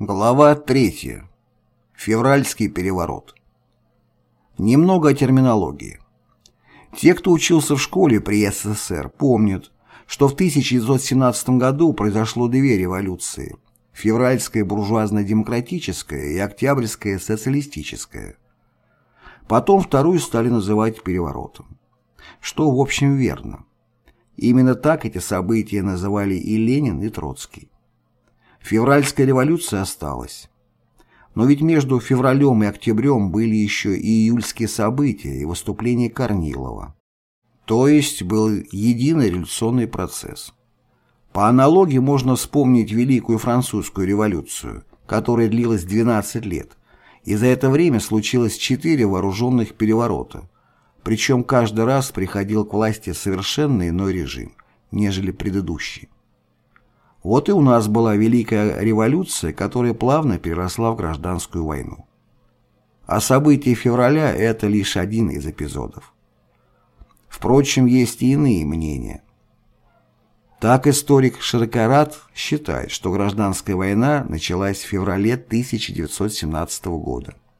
Глава 3. Февральский переворот. Немного о терминологии. Те, кто учился в школе при СССР, помнят, что в 1917 году произошло две революции – февральская буржуазно-демократическая и октябрьская социалистическая. Потом вторую стали называть переворотом. Что, в общем, верно. Именно так эти события называли и Ленин, и Троцкий. Февральская революция осталась. Но ведь между февралем и октябрем были еще и июльские события и выступления Корнилова. То есть был единый революционный процесс. По аналогии можно вспомнить Великую Французскую революцию, которая длилась 12 лет, и за это время случилось четыре вооруженных переворота, причем каждый раз приходил к власти совершенно иной режим, нежели предыдущий. Вот и у нас была Великая революция, которая плавно переросла в гражданскую войну. А события февраля – это лишь один из эпизодов. Впрочем, есть и иные мнения. Так историк Широкорат считает, что гражданская война началась в феврале 1917 года.